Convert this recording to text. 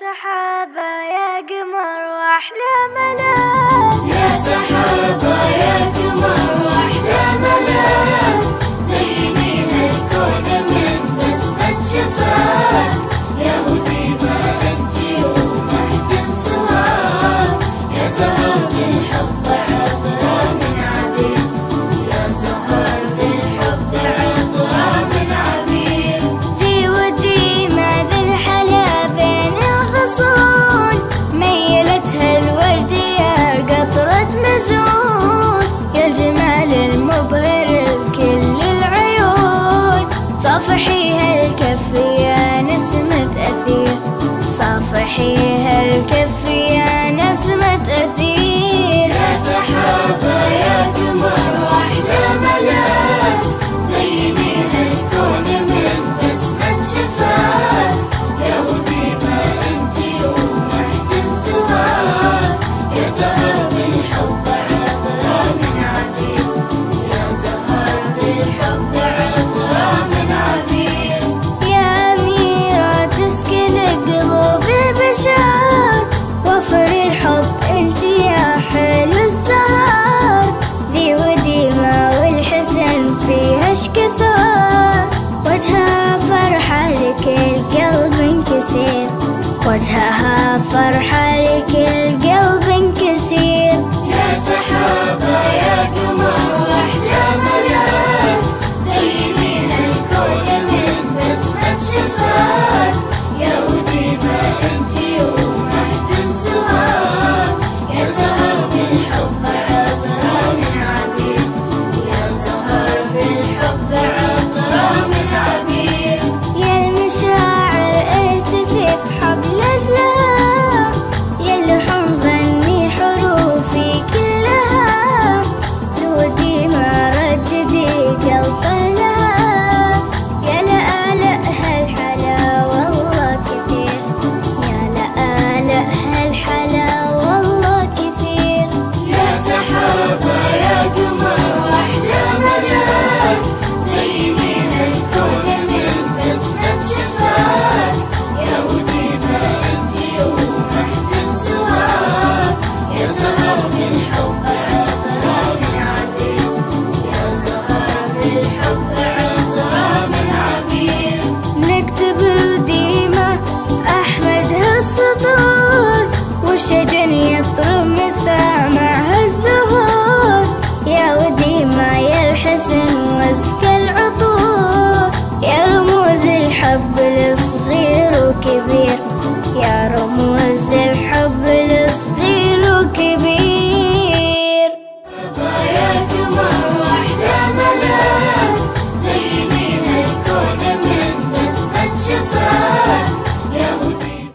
سحابة يا قمر وأحلى ملاك وجهها فرحة الحب الصغير وكبير. يا رموان